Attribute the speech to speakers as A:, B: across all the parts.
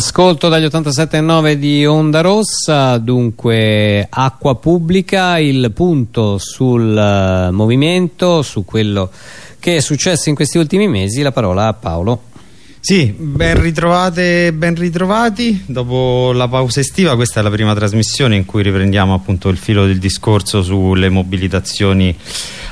A: Ascolto dagli 87.9 di Onda Rossa, dunque acqua pubblica, il punto sul uh, movimento, su quello che è successo in questi ultimi mesi, la parola a Paolo.
B: Sì, ben ritrovate, ben ritrovati. Dopo la pausa estiva questa è la prima trasmissione in cui riprendiamo appunto il filo del discorso sulle mobilitazioni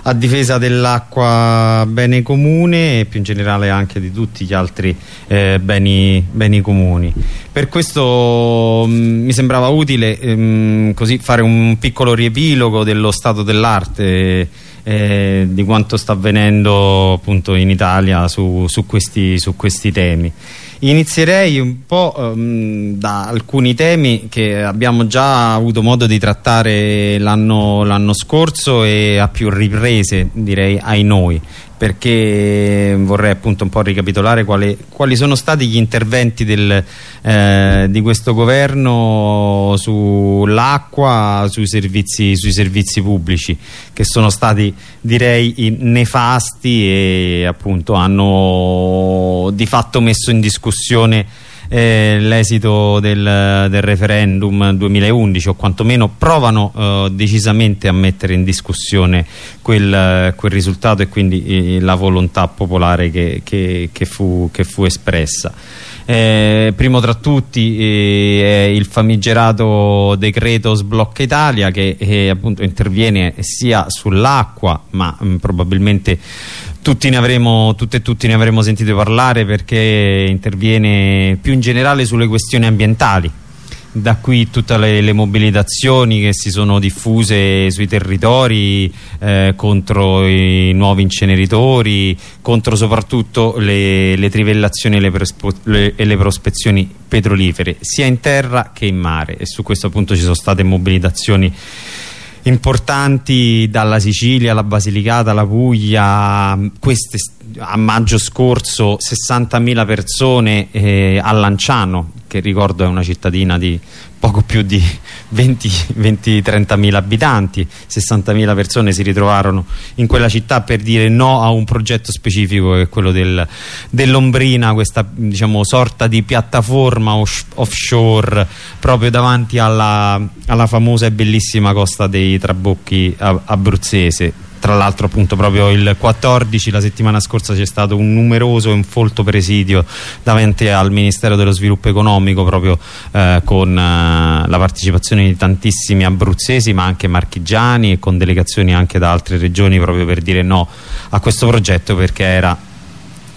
B: a difesa dell'acqua bene comune e più in generale anche di tutti gli altri eh, beni, beni, comuni. Per questo mh, mm, mi sembrava utile mh, mm, così fare un piccolo riepilogo dello stato dell'arte eh, di quanto sta avvenendo appunto in Italia su, su, questi, su questi temi. Inizierei un po' um, da alcuni temi che abbiamo già avuto modo di trattare l'anno scorso e a più riprese direi ai noi. Perché vorrei appunto un po' ricapitolare quali, quali sono stati gli interventi del, eh, di questo governo sull'acqua, sui servizi, sui servizi pubblici che sono stati direi nefasti e appunto hanno di fatto messo in discussione eh, l'esito del, del, referendum 2011 o quantomeno provano eh, decisamente a mettere in discussione quel, quel risultato e quindi eh, la volontà popolare che, che, che, fu, che fu espressa. Eh, primo tra tutti eh, il famigerato decreto sblocca Italia che eh, appunto interviene sia sull'acqua ma mh, probabilmente tutti ne avremo, tutte e tutti ne avremo sentito parlare perché interviene più in generale sulle questioni ambientali da qui tutte le, le, mobilitazioni che si sono diffuse sui territori eh, contro i nuovi inceneritori, contro soprattutto le, le trivellazioni e le, le, e le, prospezioni petrolifere, sia in terra che in mare. E su questo appunto ci sono state mobilitazioni importanti dalla Sicilia alla Basilicata alla Puglia. Queste, a maggio scorso 60.000 persone eh, a Lanciano che ricordo è una cittadina di poco più di 20-30 mila abitanti 60.000 persone si ritrovarono in quella città per dire no a un progetto specifico che è quello del, dell'Ombrina questa diciamo, sorta di piattaforma offshore proprio davanti alla, alla famosa e bellissima costa dei Trabocchi abruzzese tra l'altro appunto proprio il 14 la settimana scorsa c'è stato un numeroso e un folto presidio davanti al Ministero dello Sviluppo Economico proprio eh, con eh, la partecipazione di tantissimi abruzzesi ma anche marchigiani e con delegazioni anche da altre regioni proprio per dire no a questo progetto perché era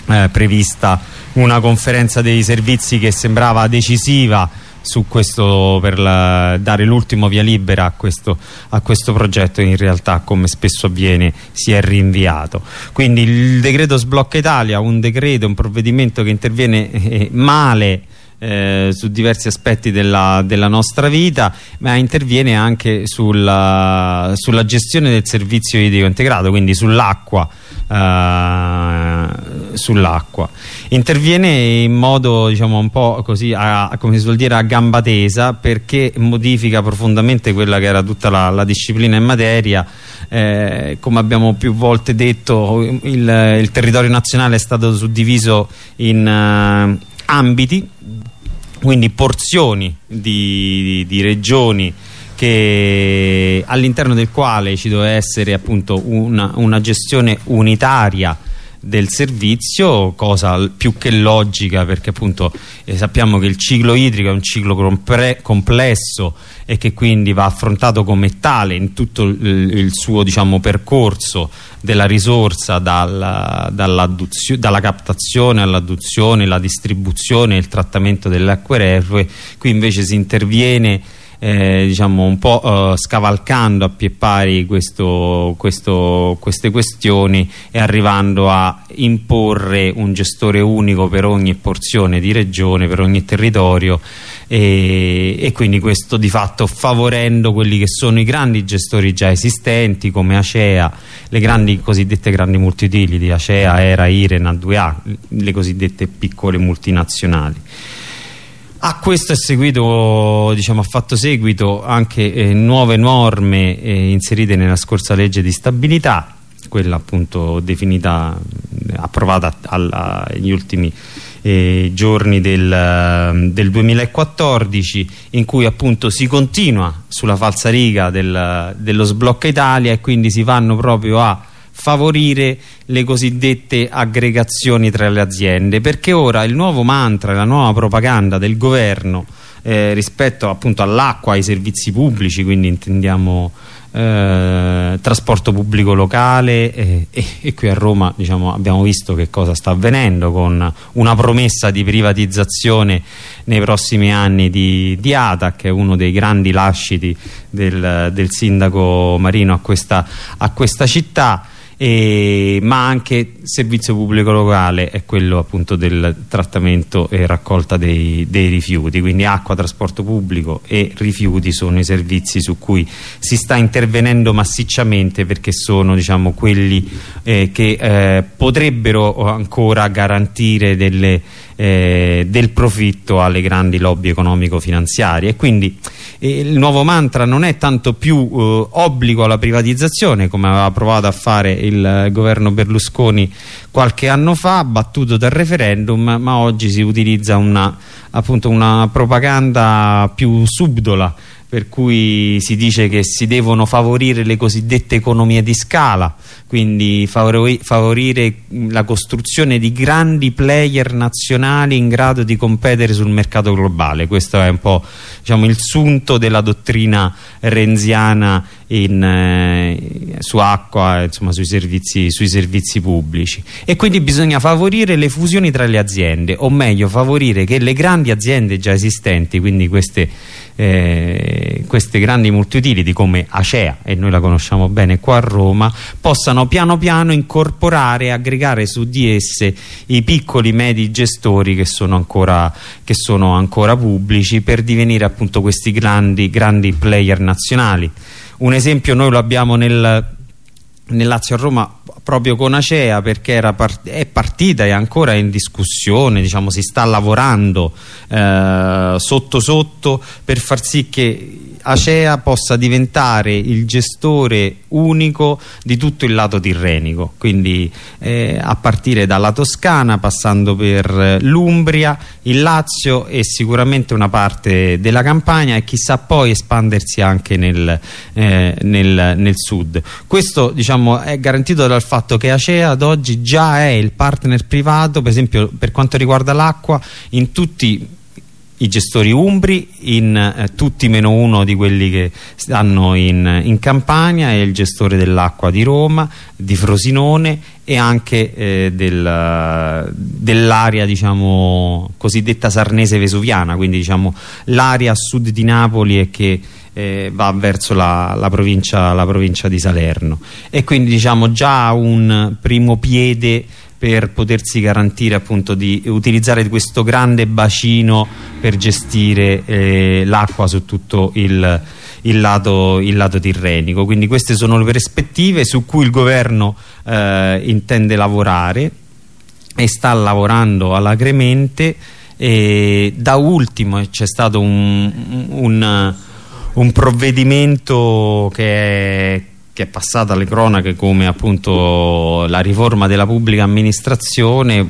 B: eh, prevista una conferenza dei servizi che sembrava decisiva su questo per la, dare l'ultimo via libera a questo, a questo progetto in realtà come spesso avviene si è rinviato. Quindi il decreto sblocca Italia un decreto, un provvedimento che interviene eh, male eh, su diversi aspetti della, della, nostra vita ma interviene anche sulla, sulla gestione del servizio idrico integrato quindi sull'acqua eh, sull'acqua. Interviene in modo diciamo un po' così a, come si suol dire a gamba tesa perché modifica profondamente quella che era tutta la, la disciplina in materia. Eh, come abbiamo più volte detto il, il, territorio nazionale è stato suddiviso in uh, ambiti quindi porzioni di, di, di regioni all'interno del quale ci deve essere appunto una, una gestione unitaria del servizio, cosa più che logica perché appunto eh, sappiamo che il ciclo idrico è un ciclo complesso e che quindi va affrontato come tale in tutto il, il suo diciamo, percorso della risorsa dalla, dalla, dalla captazione all'adduzione, la distribuzione e il trattamento delle acque reflue, qui invece si interviene eh, diciamo un po' eh, scavalcando a pie pari questo, questo, queste questioni e arrivando a imporre un gestore unico per ogni porzione di regione, per ogni territorio e, e quindi questo di fatto favorendo quelli che sono i grandi gestori già esistenti come Acea, le grandi cosiddette grandi multiutility, Acea, Era, Iren, A2A, le cosiddette piccole multinazionali. A questo è seguito, diciamo, ha fatto seguito anche eh, nuove norme eh, inserite nella scorsa legge di stabilità quella appunto definita approvata negli ultimi eh, giorni del, del, 2014 in cui appunto si continua sulla falsariga del, dello sblocca Italia e quindi si vanno proprio a favorire le cosiddette aggregazioni tra le aziende perché ora il nuovo mantra, la nuova propaganda del governo eh, rispetto appunto all'acqua, ai servizi pubblici quindi intendiamo eh, trasporto pubblico locale e, e, e, qui a Roma diciamo, abbiamo visto che cosa sta avvenendo con una promessa di privatizzazione nei prossimi anni di, di ATA che è uno dei grandi lasciti del, del sindaco Marino a questa, a questa città e, ma anche servizio pubblico locale è quello appunto del trattamento e raccolta dei, dei, rifiuti. Quindi acqua, trasporto pubblico e rifiuti sono i servizi su cui si sta intervenendo massicciamente perché sono diciamo quelli eh, che eh, potrebbero ancora garantire delle, eh, del profitto alle grandi lobby economico-finanziarie. E quindi il nuovo mantra non è tanto più eh, obbligo alla privatizzazione come aveva provato a fare il governo Berlusconi qualche anno fa battuto dal referendum ma oggi si utilizza una, appunto una propaganda più subdola per cui si dice che si devono favorire le cosiddette economie di scala, quindi favorire la costruzione di grandi player nazionali in grado di competere sul mercato globale. Questo è un po' diciamo, il sunto della dottrina renziana in, eh, su acqua, insomma, sui, servizi, sui servizi pubblici. E quindi bisogna favorire le fusioni tra le aziende, o meglio favorire che le grandi aziende già esistenti, quindi queste eh, queste grandi multiutility come Acea e noi la conosciamo bene qua a Roma possano piano piano incorporare e aggregare su di esse i piccoli medi gestori che sono ancora, che sono ancora pubblici per divenire appunto questi grandi, grandi player nazionali. Un esempio noi lo abbiamo nel, nel Lazio a Roma proprio con Acea perché part è partita e ancora in discussione diciamo, si sta lavorando eh, sotto sotto per far sì che Acea possa diventare il gestore unico di tutto il lato tirrenico. Quindi eh, a partire dalla Toscana passando per l'Umbria il Lazio e sicuramente una parte della Campania e chissà poi espandersi anche nel, eh, nel, nel sud. Questo diciamo, è garantito dal fatto che Acea ad oggi già è il partner privato per esempio per quanto riguarda l'acqua in tutti i gestori umbri in eh, tutti meno uno di quelli che stanno in, in Campania e il gestore dell'acqua di Roma, di Frosinone e anche eh, del, dell'area diciamo, cosiddetta sarnese-vesuviana, quindi diciamo, l'area a sud di Napoli e che eh, va verso la, la, provincia, la, provincia, di Salerno. E quindi diciamo già un primo piede per potersi garantire appunto di utilizzare questo grande bacino per gestire eh, l'acqua su tutto il, il, lato, il, lato, tirrenico. Quindi queste sono le prospettive su cui il governo eh, intende lavorare e sta lavorando alacremente. E da ultimo c'è stato un, un un provvedimento che è, che è passato alle cronache come appunto la riforma della pubblica amministrazione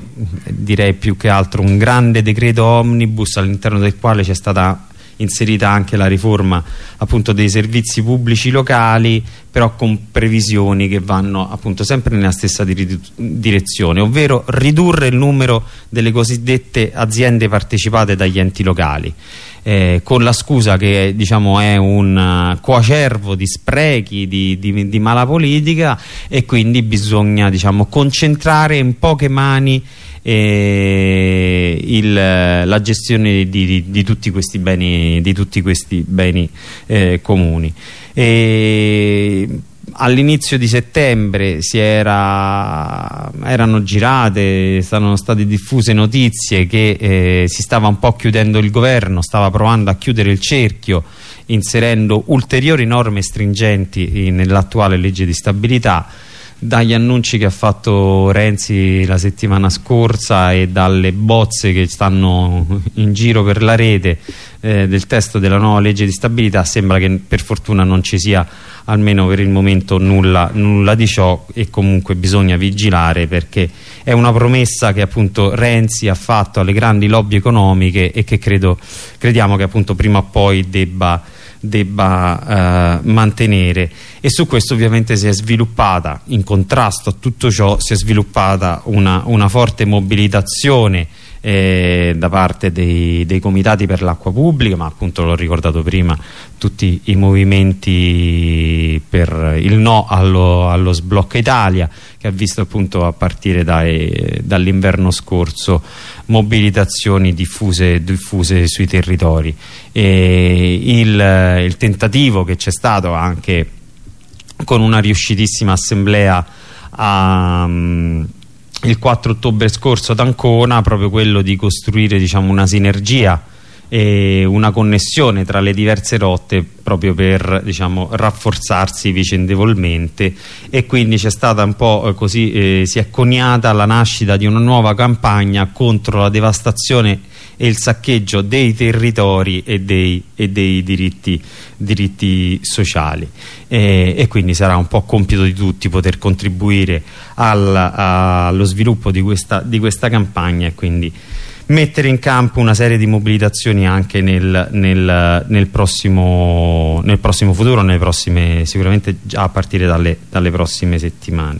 B: direi più che altro un grande decreto omnibus all'interno del quale c'è stata inserita anche la riforma appunto dei servizi pubblici locali però con previsioni che vanno appunto sempre nella stessa direzione ovvero ridurre il numero delle cosiddette aziende partecipate dagli enti locali eh, con la scusa che diciamo, è un coacervo di sprechi, di, di, di mala politica e quindi bisogna diciamo, concentrare in poche mani eh, il, la gestione di, di, tutti questi beni, tutti questi beni eh, comuni. E all'inizio di settembre era, erano girate, sono state diffuse notizie che eh, si stava un po' chiudendo il governo, stava provando a chiudere il cerchio inserendo ulteriori norme stringenti nell'attuale legge di stabilità. Dagli annunci che ha fatto Renzi la settimana scorsa e dalle bozze che stanno in giro per la rete eh, del testo della nuova legge di stabilità sembra che per fortuna non ci sia almeno per il momento nulla, nulla di ciò e comunque bisogna vigilare perché è una promessa che appunto Renzi ha fatto alle grandi lobby economiche e che credo, crediamo che appunto prima o poi debba debba eh, mantenere. E su questo ovviamente si è sviluppata in contrasto a tutto ciò si è sviluppata una, una forte mobilitazione eh, da parte dei, dei comitati per l'acqua pubblica ma appunto l'ho ricordato prima tutti i movimenti per il no allo, allo sblocco Italia che ha visto appunto a partire dall'inverno scorso mobilitazioni diffuse, diffuse sui territori. E il, il tentativo che c'è stato anche con una riuscitissima assemblea a, um, il 4 ottobre scorso ad Ancona proprio quello di costruire diciamo, una sinergia e una connessione tra le diverse rotte proprio per diciamo, rafforzarsi vicendevolmente. E quindi c'è stata un po' eh, così eh, si è coniata la nascita di una nuova campagna contro la devastazione e il saccheggio dei territori e dei, e dei diritti, diritti, sociali e, e, quindi sarà un po' compito di tutti poter contribuire al, allo sviluppo di questa, di questa campagna e quindi mettere in campo una serie di mobilitazioni anche nel, nel, nel, prossimo, nel prossimo, futuro, prossime, sicuramente già a partire dalle, dalle prossime settimane.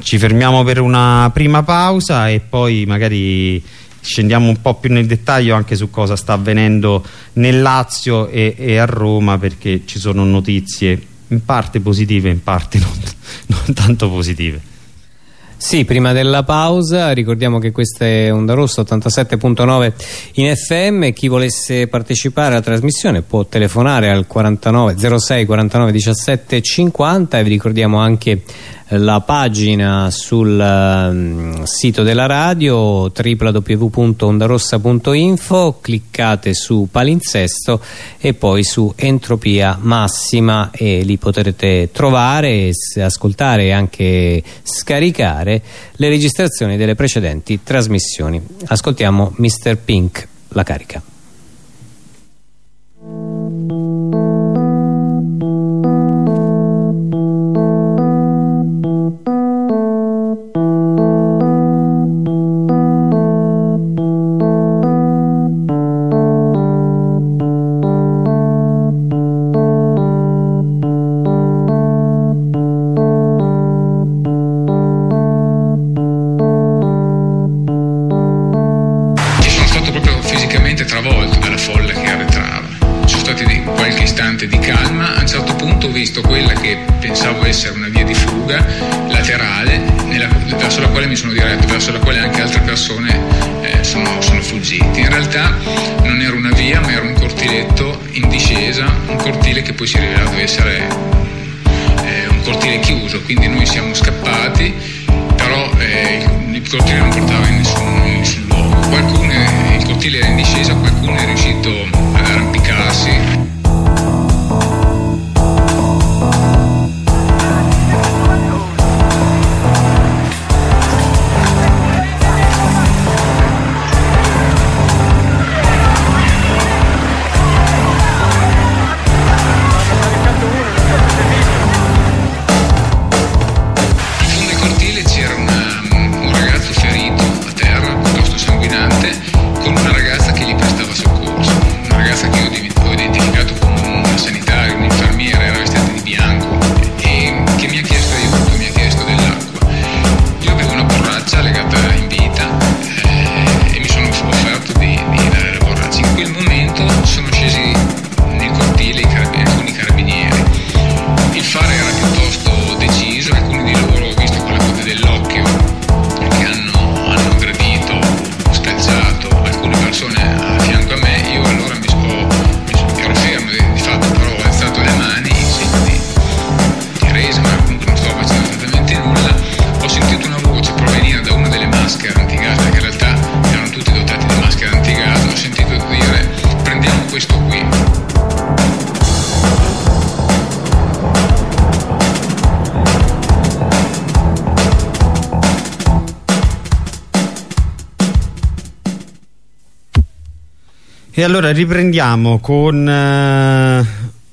B: Ci fermiamo per una prima pausa e poi magari scendiamo un po' più nel dettaglio anche su cosa sta avvenendo nel Lazio e, e a Roma perché ci sono notizie in parte positive in parte non, non tanto positive.
A: Sì, prima della pausa ricordiamo che questa è Onda Rossa 87.9 in FM chi volesse partecipare alla trasmissione può telefonare al 49 06 49 17 50 e vi ricordiamo anche la pagina sul um, sito della radio www.ondarossa.info cliccate su palinsesto e poi su entropia massima e lì potrete trovare, ascoltare e anche scaricare le registrazioni delle precedenti trasmissioni ascoltiamo Mr. Pink, la carica
B: E allora riprendiamo con eh,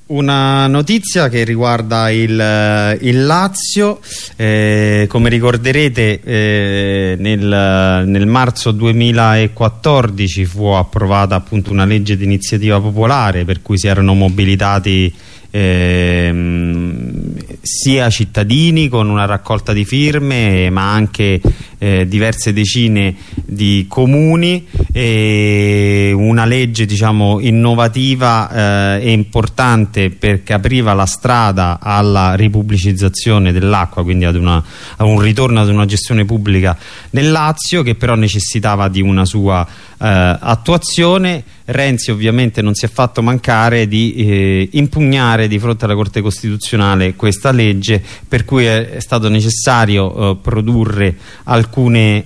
B: una notizia che riguarda il, eh, il Lazio, eh, come ricorderete eh, nel, nel, marzo 2014 fu approvata appunto una legge di iniziativa popolare per cui si erano mobilitati ehm, sia cittadini con una raccolta di firme ma anche eh, diverse decine di comuni e una legge diciamo innovativa eh, e importante perché apriva la strada alla ripubblicizzazione dell'acqua quindi ad una, a un ritorno ad una gestione pubblica nel Lazio che però necessitava di una sua eh, attuazione. Renzi ovviamente non si è fatto mancare di eh, impugnare di fronte alla Corte Costituzionale questa legge per cui è, è stato necessario eh, produrre alcune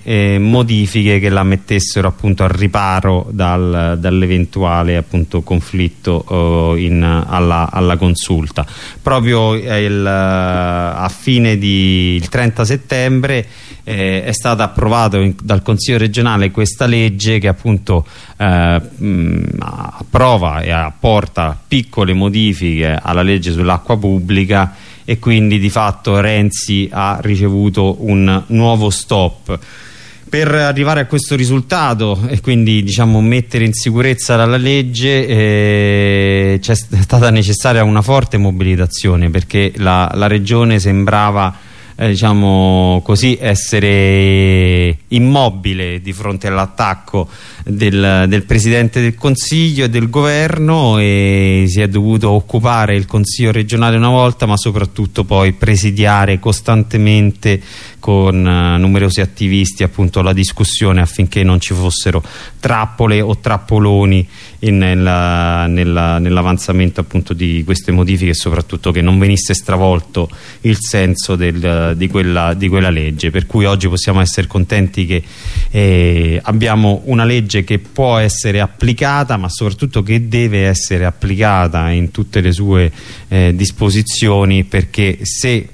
B: eh, modifiche che la mettessero appunto al riparo dal, dall'eventuale conflitto eh, in, alla, alla, consulta. Proprio il, a fine di il 30 settembre eh, è stata approvata dal Consiglio regionale questa legge che appunto eh, approva e apporta piccole modifiche alla legge sull'acqua pubblica e quindi di fatto Renzi ha ricevuto un nuovo stop. Per arrivare a questo risultato e quindi diciamo, mettere in sicurezza la legge eh, c'è stata necessaria una forte mobilitazione perché la, la regione sembrava eh, diciamo così essere immobile di fronte all'attacco del, del, Presidente del Consiglio e del Governo e si è dovuto occupare il Consiglio regionale una volta ma soprattutto poi presidiare costantemente con uh, numerosi attivisti appunto la discussione affinché non ci fossero trappole o trappoloni nell'avanzamento nell appunto di queste modifiche e soprattutto che non venisse stravolto il senso del, di, quella, di, quella, legge. Per cui oggi possiamo essere contenti che eh, abbiamo una legge che può essere applicata ma soprattutto che deve essere applicata in tutte le sue eh, disposizioni perché se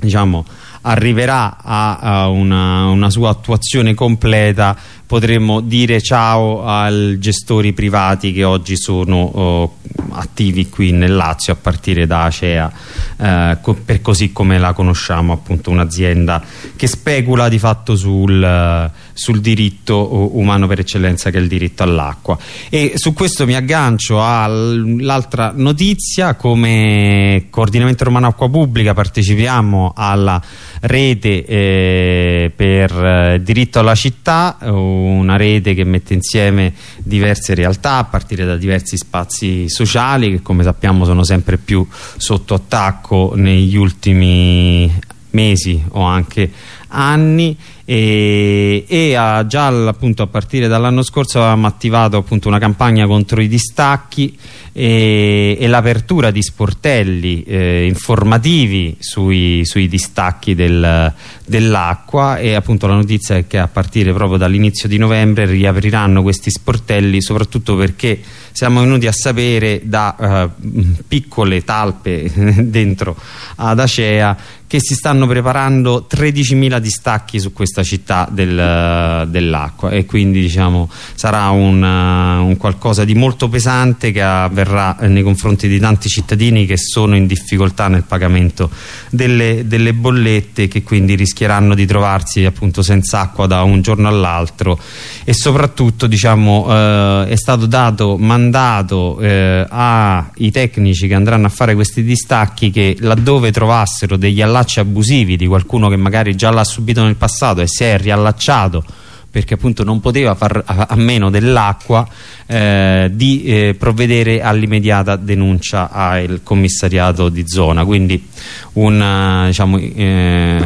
B: diciamo arriverà a, a una, una sua attuazione completa potremmo dire ciao ai gestori privati che oggi sono oh, attivi qui nel Lazio a partire da Acea eh, per così come la conosciamo appunto un'azienda che specula di fatto sul, sul, diritto umano per eccellenza che è il diritto all'acqua. E su questo mi aggancio all'altra notizia. Come coordinamento romano acqua pubblica partecipiamo alla rete eh, per eh, diritto alla città una rete che mette insieme diverse realtà a partire da diversi spazi sociali che come sappiamo sono sempre più sotto attacco negli ultimi mesi o anche anni e, e a, già appunto, a partire dall'anno scorso avevamo attivato appunto, una campagna contro i distacchi e, e l'apertura di sportelli eh, informativi sui, sui distacchi del, dell'acqua. E appunto la notizia è che a partire proprio dall'inizio di novembre riapriranno questi sportelli soprattutto perché siamo venuti a sapere da uh, piccole talpe dentro ad Acea che si stanno preparando 13.000 distacchi su questa città del, dell'acqua. E quindi diciamo sarà un, un, qualcosa di molto pesante che avverrà nei confronti di tanti cittadini che sono in difficoltà nel pagamento delle, delle bollette che quindi rischieranno di trovarsi appunto senza acqua da un giorno all'altro. E soprattutto diciamo uh, è stato dato mandato uh, ai tecnici che andranno a fare questi distacchi che laddove trovassero degli allacci allacci abusivi di qualcuno che magari già l'ha subito nel passato e si è riallacciato perché appunto non poteva far a, meno dell'acqua eh, di eh, provvedere all'immediata denuncia al commissariato di zona. Quindi un, diciamo, eh,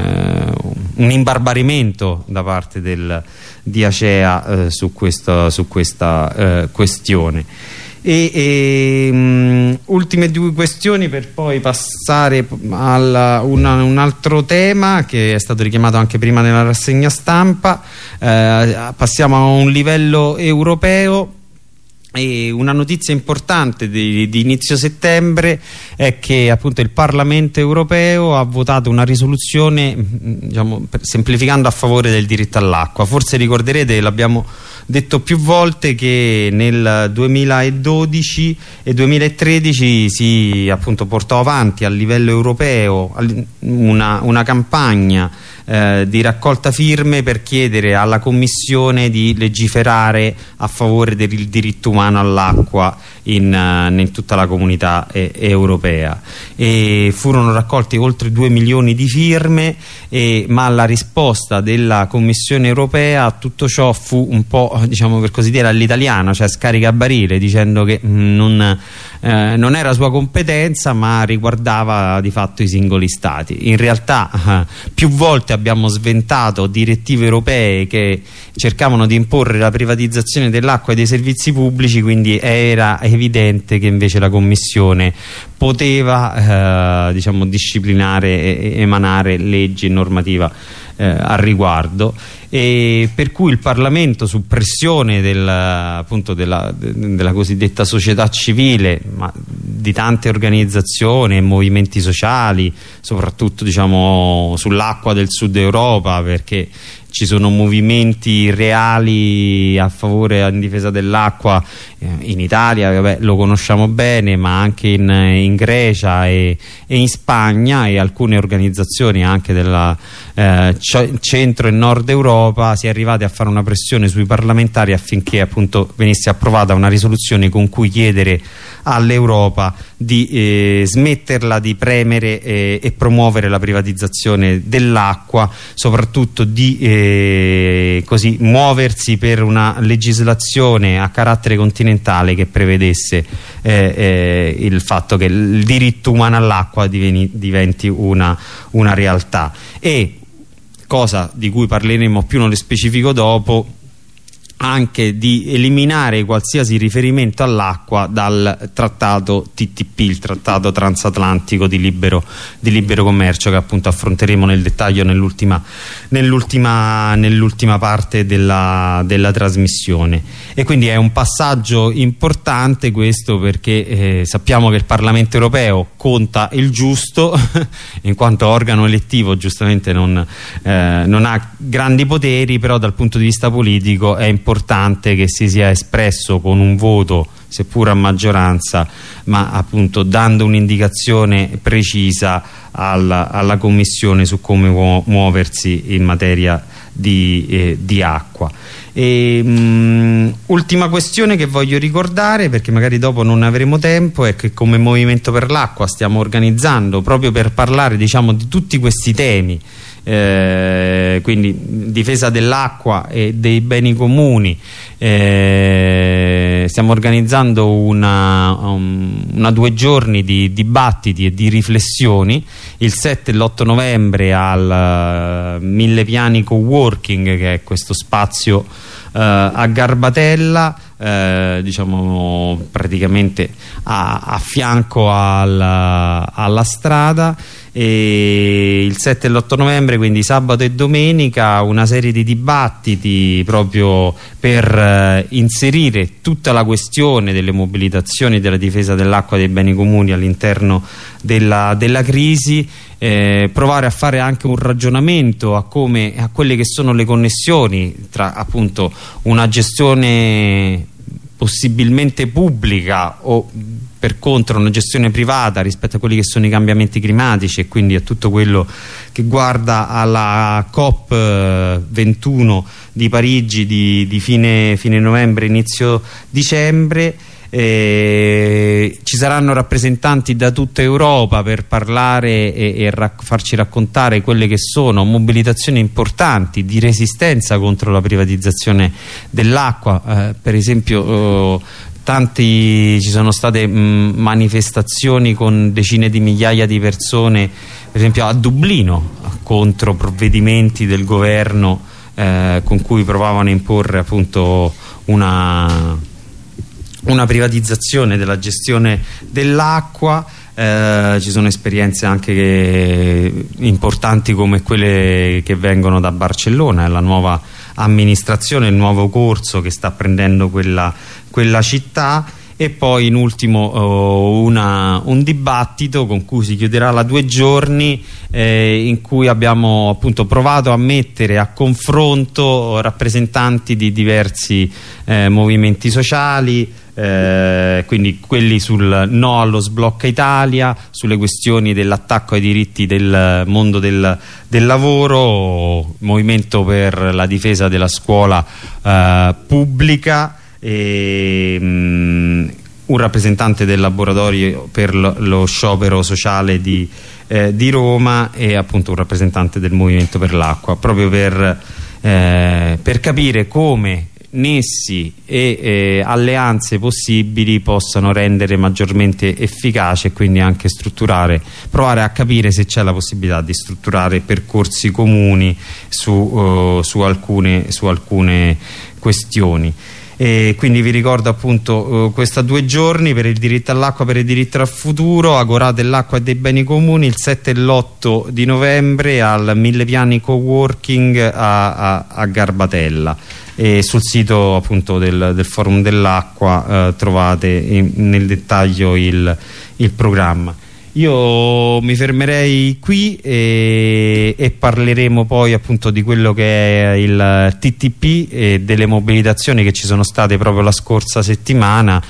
B: un imbarbarimento da parte del, di Acea eh, su, questo, su questa eh, questione e, e um, ultime due questioni per poi passare a un altro tema che è stato richiamato anche prima nella rassegna stampa. Eh, passiamo a un livello europeo. E una notizia importante di, di, inizio settembre è che appunto il Parlamento europeo ha votato una risoluzione diciamo, semplificando a favore del diritto all'acqua. Forse ricorderete l'abbiamo detto più volte che nel 2012 e 2013 si appunto portò avanti a livello europeo una, una campagna eh, di raccolta firme per chiedere alla Commissione di legiferare a favore del diritto umano all'acqua in, uh, in, tutta la comunità eh, europea. E furono raccolti oltre 2 milioni di firme e, ma la risposta della Commissione europea a tutto ciò fu un po' diciamo per così dire all'italiano cioè scaricabarile dicendo che mm, non, eh, non, era sua competenza ma riguardava di fatto i singoli stati. In realtà eh, più volte abbiamo sventato direttive europee che cercavano di imporre la privatizzazione dell'acqua e dei servizi pubblici quindi era evidente che invece la Commissione poteva eh, diciamo, disciplinare e emanare leggi e normativa eh, al riguardo. E per cui il Parlamento su pressione del, appunto della, della, cosiddetta società civile ma di tante organizzazioni e movimenti sociali soprattutto diciamo, sull'acqua del sud Europa perché ci sono movimenti reali a favore e in difesa dell'acqua in Italia vabbè, lo conosciamo bene ma anche in, in Grecia e, e, in Spagna e alcune organizzazioni anche del eh, centro e nord Europa si è arrivati a fare una pressione sui parlamentari affinché appunto venisse approvata una risoluzione con cui chiedere all'Europa di eh, smetterla di premere eh, e promuovere la privatizzazione dell'acqua soprattutto di eh, così, muoversi per una legislazione a carattere continentale che prevedesse eh, eh, il fatto che il diritto umano all'acqua diventi una, una realtà. E cosa di cui parleremo più nello specifico dopo anche di eliminare qualsiasi riferimento all'acqua dal trattato TTP, il trattato transatlantico di libero, di libero commercio che appunto affronteremo nel dettaglio nell'ultima nell nell parte della, della, trasmissione. E quindi è un passaggio importante questo perché eh, sappiamo che il Parlamento europeo conta il giusto in quanto organo elettivo giustamente non, eh, non ha grandi poteri però dal punto di vista politico è importante importante che si sia espresso con un voto seppur a maggioranza ma appunto dando un'indicazione precisa alla, alla, Commissione su come muoversi in materia di, eh, di acqua. E, mh, mm, ultima questione che voglio ricordare perché magari dopo non avremo tempo è che come Movimento per l'Acqua stiamo organizzando proprio per parlare diciamo di tutti questi temi eh, quindi difesa dell'acqua e dei beni comuni. Eh, stiamo organizzando una, um, una, due giorni di dibattiti e di riflessioni. Il 7 e l'8 novembre al uh, Mille Piani Coworking che è questo spazio uh, a Garbatella eh, diciamo praticamente a, a fianco alla, alla strada e il 7 e l'8 novembre quindi sabato e domenica una serie di dibattiti proprio per eh, inserire tutta la questione delle mobilitazioni della difesa dell'acqua dei beni comuni all'interno della, della, crisi eh, provare a fare anche un ragionamento a, come, a quelle che sono le connessioni tra appunto una gestione possibilmente pubblica o per contro una gestione privata rispetto a quelli che sono i cambiamenti climatici e quindi a tutto quello che guarda alla COP21 di Parigi di, di fine, fine novembre inizio dicembre eh, ci saranno rappresentanti da tutta Europa per parlare e, e rac farci raccontare quelle che sono mobilitazioni importanti di resistenza contro la privatizzazione dell'acqua eh, per esempio eh, tanti ci sono state mh, manifestazioni con decine di migliaia di persone per esempio a Dublino contro provvedimenti del governo eh, con cui provavano a imporre appunto una una privatizzazione della gestione dell'acqua. Eh, ci sono esperienze anche che, importanti come quelle che vengono da Barcellona la nuova amministrazione, il nuovo corso che sta prendendo quella, quella città. E poi in ultimo uh, una, un dibattito con cui si chiuderà la due giorni eh, in cui abbiamo appunto provato a mettere a confronto rappresentanti di diversi eh, movimenti sociali eh, quindi quelli sul no allo sblocca Italia, sulle questioni dell'attacco ai diritti del mondo del, del, lavoro, movimento per la difesa della scuola eh, pubblica e, mh, mm, un rappresentante del laboratorio per lo sciopero sociale di, eh, di, Roma e appunto un rappresentante del Movimento per l'acqua proprio per, eh, per capire come nessi e eh, alleanze possibili possano rendere maggiormente efficace e quindi anche strutturare, provare a capire se c'è la possibilità di strutturare percorsi comuni su, uh, su, alcune, su alcune questioni. E quindi vi ricordo appunto uh, questa due giorni per il diritto all'acqua, per il diritto al futuro, Agorà dell'acqua e dei beni comuni il 7 e l'8 di novembre al Mille Piani Coworking a, a, a Garbatella e sul sito appunto del, del forum dell'acqua eh, trovate in, nel dettaglio il, il, programma. Io mi fermerei qui e, e, parleremo poi appunto di quello che è il TTP e delle mobilitazioni che ci sono state proprio la scorsa settimana.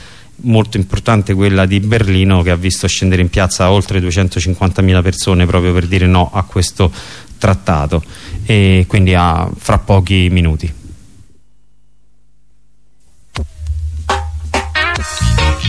B: Molto importante quella di Berlino che ha visto scendere in piazza oltre 250.000 persone proprio per dire no a questo trattato. E quindi a, fra pochi minuti E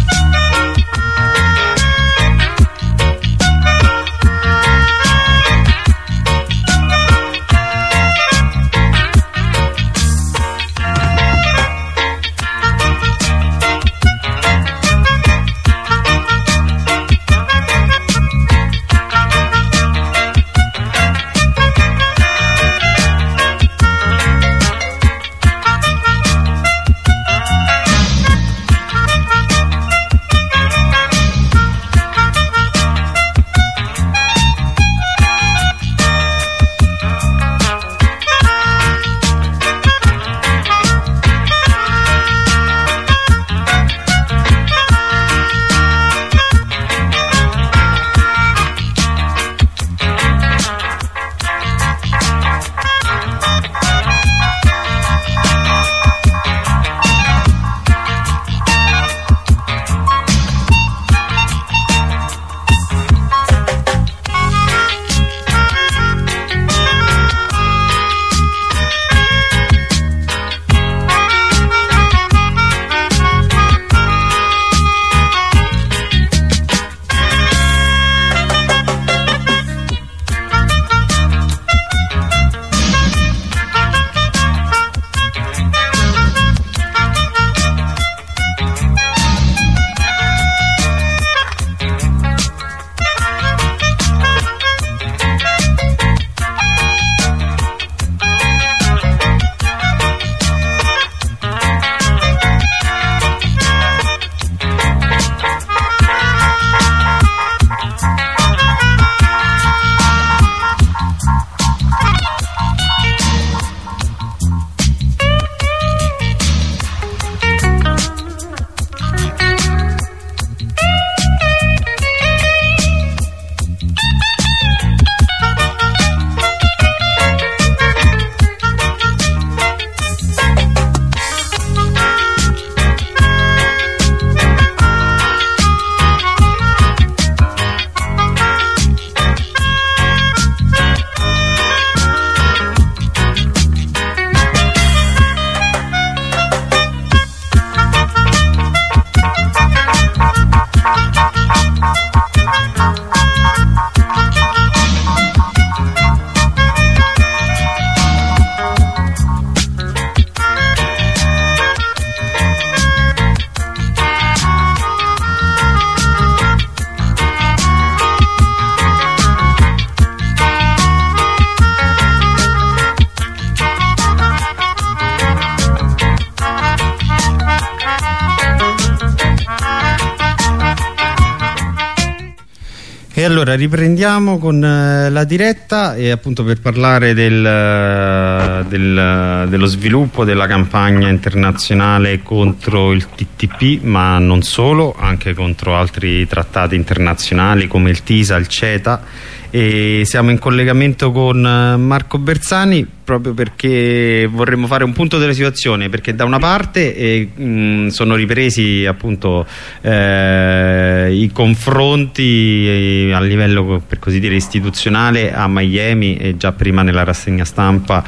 B: riprendiamo con eh, la diretta e appunto per parlare del, eh, del, dello sviluppo della campagna internazionale contro il TTP ma non solo, anche contro altri trattati internazionali come il TISA, il CETA e siamo in collegamento con eh, Marco Bersani proprio perché vorremmo fare un punto della situazione perché da una parte eh, mh, sono ripresi appunto eh, i confronti eh, a livello per così dire istituzionale a Miami e già prima nella rassegna stampa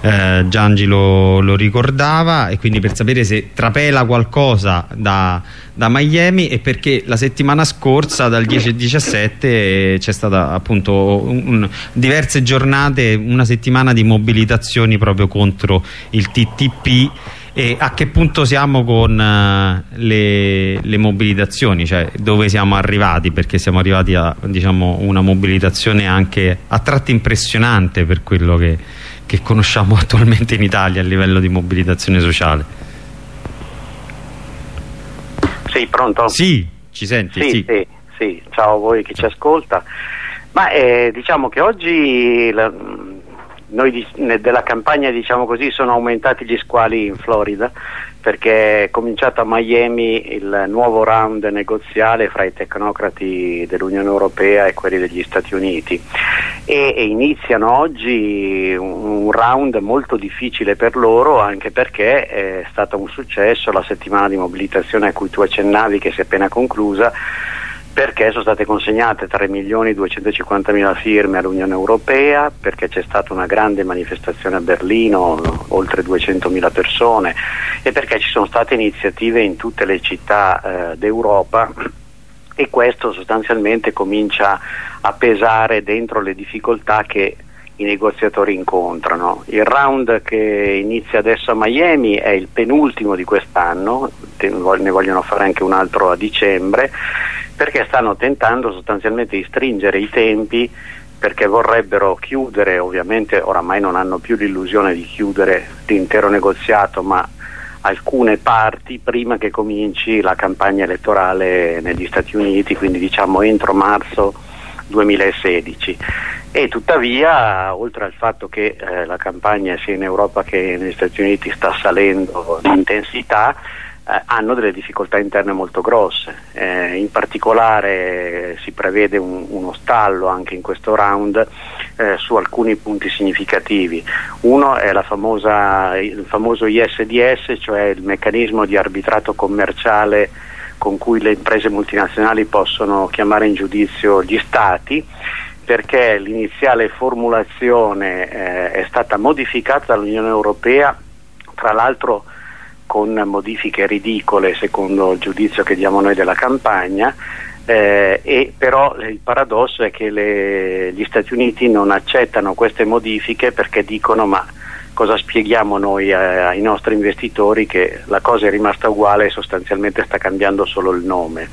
B: eh, Giangi lo, lo, ricordava e quindi per sapere se trapela qualcosa da, da Miami e perché la settimana scorsa dal 10 al 17 c'è stata appunto un, un, diverse giornate una settimana di mobilità mobilitazioni proprio contro il TTP e a che punto siamo con uh, le, le, mobilitazioni, cioè dove siamo arrivati perché siamo arrivati a diciamo, una mobilitazione anche a tratti impressionante per quello che, che conosciamo attualmente in Italia a livello di mobilitazione sociale.
C: Sì, pronto?
B: Sì, ci senti?
C: Sì, sì. sì, sì. ciao a voi che ci ascolta. Ma eh, diciamo che oggi la, noi della campagna diciamo così sono aumentati gli squali in Florida perché è cominciato a Miami il nuovo round negoziale fra i tecnocrati dell'Unione Europea e quelli degli Stati Uniti. E, e iniziano oggi un, un, round molto difficile per loro anche perché è stato un successo la settimana di mobilitazione a cui tu accennavi che si è appena conclusa perché sono state consegnate 3 milioni 250 mila firme all'Unione Europea, perché c'è stata una grande manifestazione a Berlino, oltre 200 mila persone e perché ci sono state iniziative in tutte le città eh, d'Europa e questo sostanzialmente comincia a pesare dentro le difficoltà che i negoziatori incontrano. Il round che inizia adesso a Miami è il penultimo di quest'anno, ne vogliono fare anche un altro a dicembre perché stanno tentando sostanzialmente di stringere i tempi perché vorrebbero chiudere, ovviamente oramai non hanno più l'illusione di chiudere l'intero negoziato, ma alcune parti prima che cominci la campagna elettorale negli Stati Uniti, quindi diciamo entro marzo 2016. E tuttavia, oltre al fatto che eh, la campagna sia in Europa che negli Stati Uniti sta salendo di intensità, eh, hanno delle difficoltà interne molto grosse. Eh, in particolare si prevede un, uno stallo anche in questo round eh, su alcuni punti significativi. Uno è famosa, il famoso ISDS, cioè il meccanismo di arbitrato commerciale con cui le imprese multinazionali possono chiamare in giudizio gli stati perché l'iniziale formulazione eh, è stata modificata dall'Unione Europea, tra l'altro con modifiche ridicole secondo il giudizio che diamo noi della campagna, eh, e però il paradosso è che le, gli Stati Uniti non accettano queste modifiche perché dicono ma cosa spieghiamo noi eh, ai nostri investitori che la cosa è rimasta uguale e sostanzialmente sta cambiando solo il nome.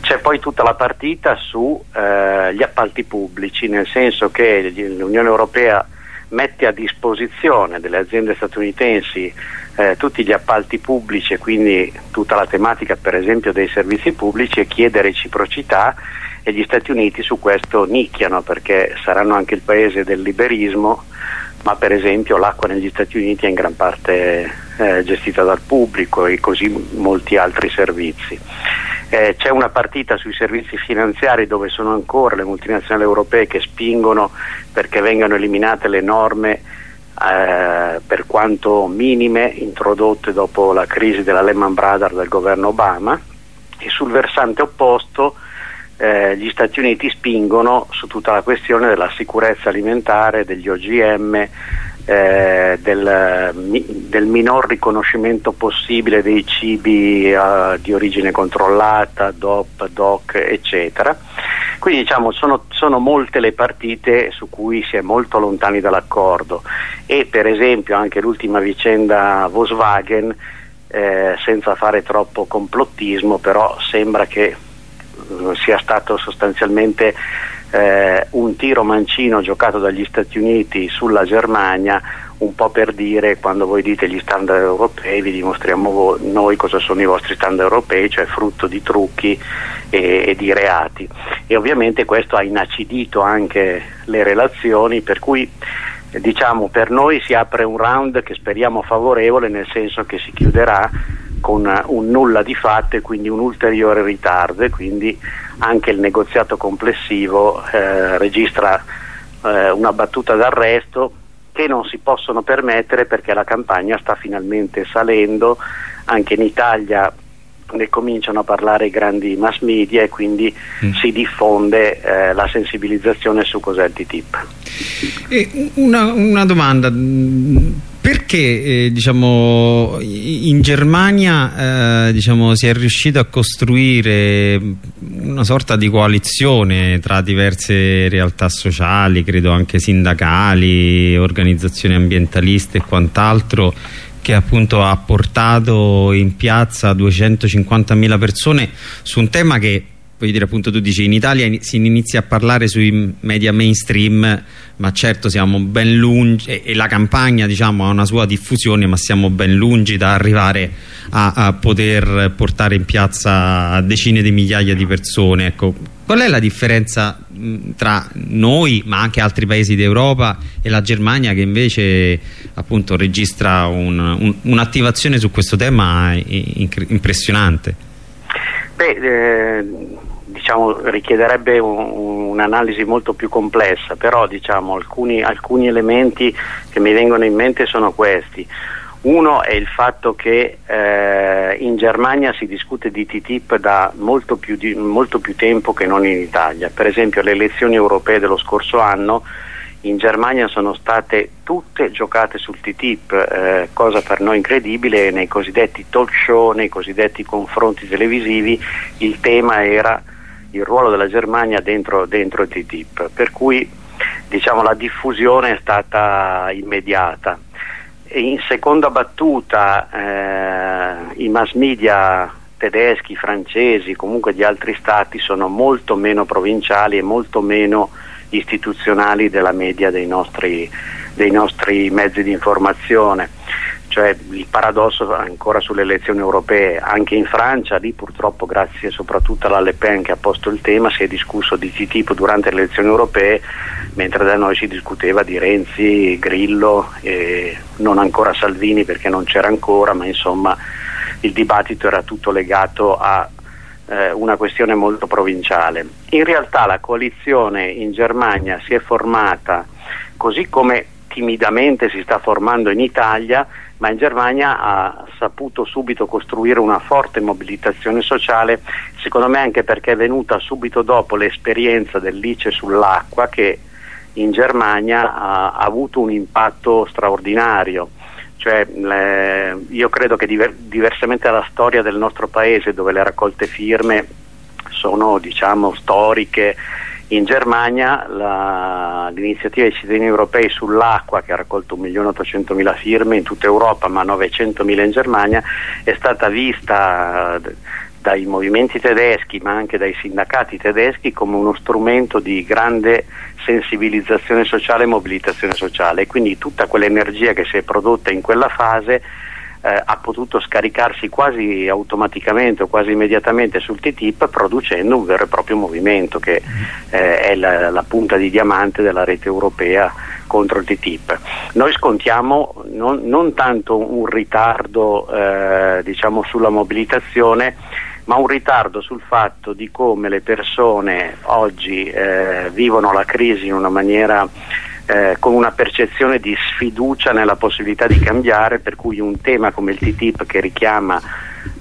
C: C'è poi tutta la partita sugli eh, appalti pubblici, nel senso che l'Unione Europea mette a disposizione delle aziende statunitensi eh, tutti gli appalti pubblici e quindi tutta la tematica per esempio dei servizi pubblici e chiede reciprocità e gli Stati Uniti su questo nicchiano perché saranno anche il paese del liberismo ma per esempio l'acqua negli Stati Uniti è in gran parte eh, gestita dal pubblico e così molti altri servizi. Eh, c'è una partita sui servizi finanziari dove sono ancora le multinazionali europee che spingono perché vengano eliminate le norme eh, per quanto minime introdotte dopo la crisi della Lehman Brothers del governo Obama e sul versante opposto eh, gli Stati Uniti spingono su tutta la questione della sicurezza alimentare, degli OGM, eh, del, del, minor riconoscimento possibile dei cibi uh, di origine controllata, DOP, DOC, eccetera. Quindi diciamo sono, sono, molte le partite su cui si è molto lontani dall'accordo. E per esempio anche l'ultima vicenda Volkswagen, eh, senza fare troppo complottismo, però sembra che uh, sia stato sostanzialmente eh, un tiro mancino giocato dagli Stati Uniti sulla Germania un po' per dire quando voi dite gli standard europei vi dimostriamo noi cosa sono i vostri standard europei, cioè frutto di trucchi e, e di reati. E ovviamente questo ha inacidito anche le relazioni per cui diciamo per noi si apre un round che speriamo favorevole nel senso che si chiuderà con un nulla di fatto e quindi un ulteriore ritardo e quindi anche il negoziato complessivo eh, registra eh, una battuta d'arresto che non si possono permettere perché la campagna sta finalmente salendo, anche in Italia ne cominciano a parlare i grandi mass media e quindi mm. si diffonde eh, la sensibilizzazione su cos'è il TTIP.
B: Una, una, domanda, perché eh, diciamo, in Germania eh, diciamo, si è riuscito a costruire una sorta di coalizione tra diverse realtà sociali, credo anche sindacali, organizzazioni ambientaliste e quant'altro che appunto ha portato in piazza 250.000 persone su un tema che voglio dire appunto tu dici in Italia si inizia a parlare sui media mainstream ma certo siamo ben lungi e, e la campagna diciamo ha una sua diffusione ma siamo ben lungi da arrivare a, a poter portare in piazza decine di migliaia di persone ecco. Qual è la differenza mh, tra noi ma anche altri paesi d'Europa e la Germania che invece appunto registra un'attivazione un, un su questo tema impressionante?
C: Beh, eh, diciamo, richiederebbe un'analisi un molto più complessa, però diciamo, alcuni, alcuni, elementi che mi vengono in mente sono questi. Uno è il fatto che eh, in Germania si discute di TTIP da molto più, di, molto più tempo che non in Italia. Per esempio le elezioni europee dello scorso anno in Germania sono state tutte giocate sul TTIP, eh, cosa per noi incredibile, nei cosiddetti talk show, nei cosiddetti confronti televisivi il tema era il ruolo della Germania dentro, dentro il TTIP, per cui diciamo, la diffusione è stata immediata. E in seconda battuta eh, i mass media tedeschi, francesi, comunque di altri stati sono molto meno provinciali e molto meno istituzionali della media dei nostri, dei nostri mezzi di informazione cioè il paradosso ancora sulle elezioni europee, anche in Francia, lì purtroppo grazie soprattutto alla Le Pen che ha posto il tema, si è discusso di TTIP durante le elezioni europee, mentre da noi si discuteva di Renzi, Grillo e non ancora Salvini perché non c'era ancora, ma insomma il dibattito era tutto legato a eh, una questione molto provinciale. In realtà la coalizione in Germania si è formata così come timidamente si sta formando in Italia ma in Germania ha saputo subito costruire una forte mobilitazione sociale, secondo me anche perché è venuta subito dopo l'esperienza dell'ICE sull'acqua che in Germania ha, ha, avuto un impatto straordinario. Cioè, le, io credo che diver, diversamente dalla storia del nostro paese dove le raccolte firme sono diciamo, storiche in Germania l'iniziativa dei cittadini europei sull'acqua, che ha raccolto 1.800.000 firme in tutta Europa, ma 900.000 in Germania, è stata vista eh, dai movimenti tedeschi, ma anche dai sindacati tedeschi, come uno strumento di grande sensibilizzazione sociale e mobilitazione sociale. Quindi tutta quell'energia che si è prodotta in quella fase eh, ha potuto scaricarsi quasi automaticamente o quasi immediatamente sul TTIP producendo un vero e proprio movimento che eh, è la, la, punta di diamante della rete europea contro il TTIP. Noi scontiamo non, non tanto un ritardo eh, diciamo sulla mobilitazione ma un ritardo sul fatto di come le persone oggi eh, vivono la crisi in una maniera eh, con una percezione di sfiducia nella possibilità di cambiare, per cui un tema come il TTIP che richiama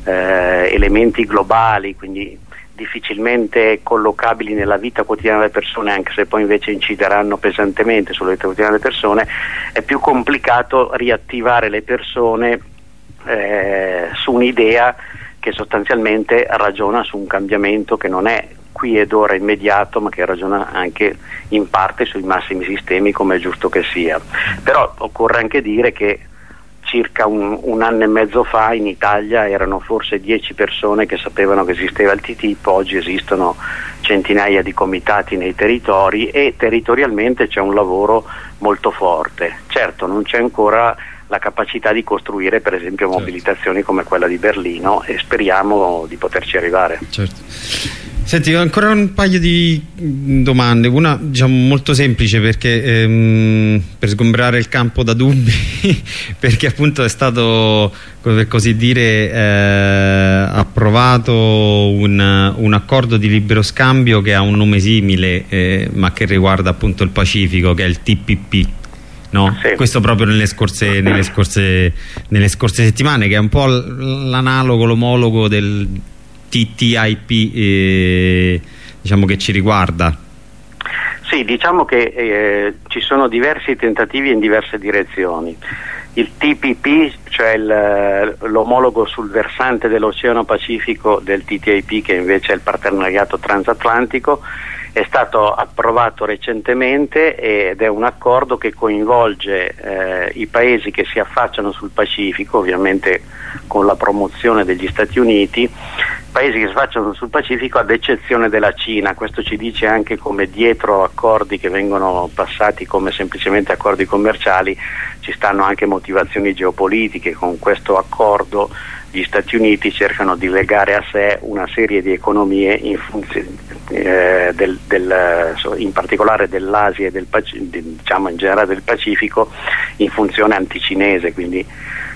C: eh, elementi globali, quindi difficilmente collocabili nella vita quotidiana delle persone, anche se poi invece incideranno pesantemente sulla vita quotidiana delle persone, è più complicato riattivare le persone eh, su un'idea che sostanzialmente ragiona su un cambiamento che non è qui ed ora immediato ma che ragiona anche in parte sui massimi sistemi come è giusto che sia. Però occorre anche dire che circa un, un, anno e mezzo fa in Italia erano forse 10 persone che sapevano che esisteva il TTIP, oggi esistono centinaia di comitati nei territori e territorialmente c'è un lavoro molto forte. Certo non c'è ancora la capacità di costruire per esempio certo. mobilitazioni come quella di Berlino e speriamo di poterci arrivare.
B: Certo. Senti, ancora un paio di mm, domande, una diciamo molto semplice perché ehm, per sgombrare il campo da dubbi perché appunto è stato per così dire eh, approvato un, un, accordo di libero scambio che ha un nome simile eh, ma che riguarda appunto il Pacifico che è il TPP No? Sì. Questo proprio nelle scorse, nelle, scorse, nelle scorse, settimane, che è un po' l'analogo, l'omologo del TTIP eh, diciamo che ci riguarda.
C: Sì, diciamo che eh, ci sono diversi tentativi in diverse direzioni. Il TPP, cioè l'omologo sul versante dell'Oceano Pacifico del TTIP, che invece è il partenariato transatlantico, è stato approvato recentemente ed è un accordo che coinvolge eh, i paesi che si affacciano sul Pacifico, ovviamente con la promozione degli Stati Uniti, paesi che si affacciano sul Pacifico ad eccezione della Cina, questo ci dice anche come dietro accordi che vengono passati come semplicemente accordi commerciali ci stanno anche motivazioni geopolitiche, con questo accordo gli Stati Uniti cercano di legare a sé una serie di economie in, eh, del, del, in particolare dell'Asia e del, diciamo in generale del Pacifico in funzione anticinese, quindi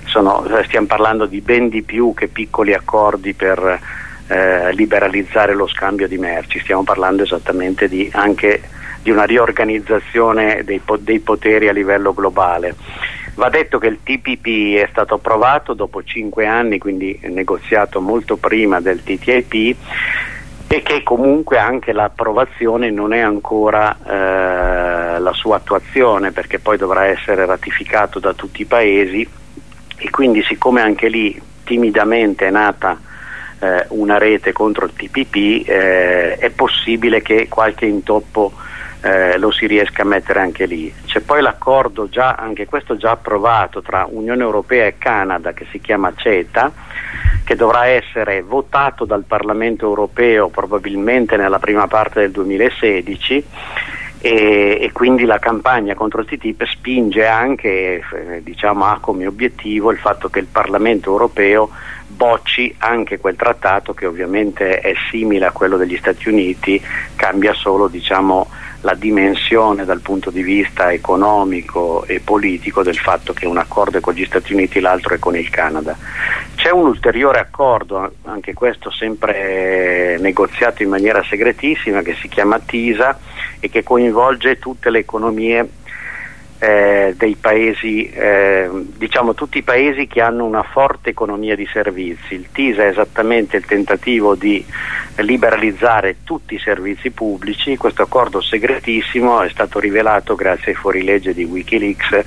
C: sono, stiamo parlando di ben di più che piccoli accordi per eh, liberalizzare lo scambio di merci, stiamo parlando esattamente di, anche di una riorganizzazione dei, dei poteri a livello globale. Va detto che il TPP è stato approvato dopo cinque anni, quindi negoziato molto prima del TTIP e che comunque anche l'approvazione non è ancora eh, la sua attuazione perché poi dovrà essere ratificato da tutti i paesi e quindi siccome anche lì timidamente è nata eh, una rete contro il TPP eh, è possibile che qualche intoppo eh, lo si riesca a mettere anche lì. C'è poi l'accordo già, anche questo già approvato tra Unione Europea e Canada che si chiama CETA che dovrà essere votato dal Parlamento Europeo probabilmente nella prima parte del 2016 e, e, quindi la campagna contro il TTIP spinge anche, eh, diciamo, ha come obiettivo il fatto che il Parlamento europeo bocci anche quel trattato che ovviamente è simile a quello degli Stati Uniti, cambia solo diciamo, la dimensione dal punto di vista economico e politico del fatto che un accordo è con gli Stati Uniti l'altro è con il Canada. C'è un ulteriore accordo, anche questo sempre negoziato in maniera segretissima, che si chiama TISA e che coinvolge tutte le economie eh, dei paesi, eh, diciamo tutti i paesi che hanno una forte economia di servizi. Il TISA è esattamente il tentativo di liberalizzare tutti i servizi pubblici, questo accordo segretissimo è stato rivelato grazie ai fuorilegge di Wikileaks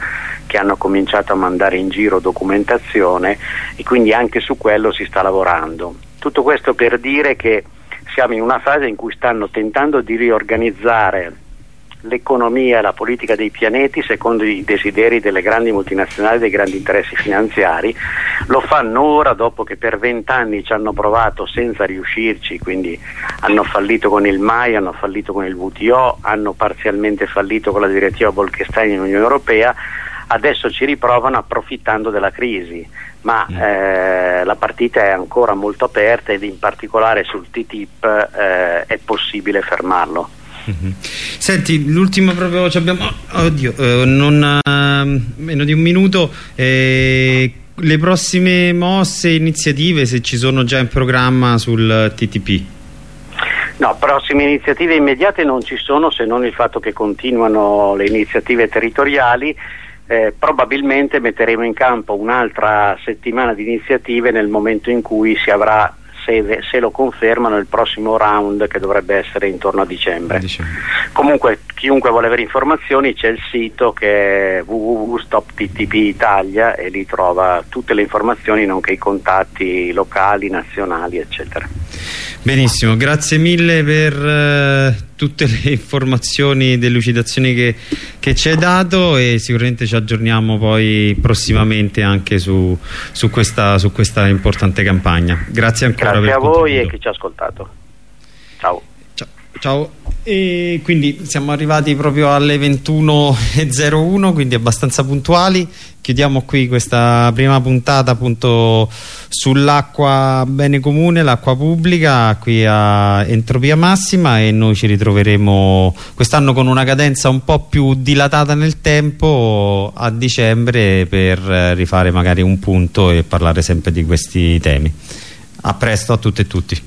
C: che hanno cominciato a mandare in giro documentazione e quindi anche su quello si sta lavorando. Tutto questo per dire che siamo in una fase in cui stanno tentando di riorganizzare l'economia e la politica dei pianeti secondo i desideri delle grandi multinazionali e dei grandi interessi finanziari. Lo fanno ora dopo che per vent'anni ci hanno provato senza riuscirci, quindi hanno fallito con il MAI, hanno fallito con il WTO, hanno parzialmente fallito con la direttiva Bolkestein in Unione Europea, adesso ci riprovano approfittando della crisi. Ma mm. eh, la partita è ancora molto aperta ed in particolare sul TTIP eh, è possibile fermarlo.
B: Mm-hmm. Senti, l'ultimo proprio abbiamo, oddio, eh, non uh, meno di un minuto. Eh, le prossime mosse, iniziative, se ci sono già in programma sul TTP?
C: No, prossime iniziative immediate non ci sono se non il fatto che continuano le iniziative territoriali. Eh, probabilmente metteremo in campo un'altra settimana di iniziative nel momento in cui si avrà se, se, lo confermano il prossimo round che dovrebbe essere intorno a dicembre. dicembre. Comunque chiunque vuole avere informazioni c'è il sito che è www.stopttp Italia e lì trova tutte le informazioni nonché i contatti locali, nazionali eccetera.
B: Benissimo, grazie mille per eh, tutte le informazioni e delucidazioni che, che, ci hai dato e sicuramente ci aggiorniamo poi prossimamente anche su, su, questa, su questa, importante campagna. Grazie ancora
C: Grazie a voi e chi ci ha ascoltato. Ciao.
B: Ciao. Ciao. E quindi siamo arrivati proprio alle 21.01 quindi abbastanza puntuali. Chiudiamo qui questa prima puntata appunto sull'acqua bene comune, l'acqua pubblica qui a Entropia Massima e noi ci ritroveremo quest'anno con una cadenza un po' più dilatata nel tempo a dicembre per rifare magari un punto e parlare sempre di questi temi. A presto a tutte e tutti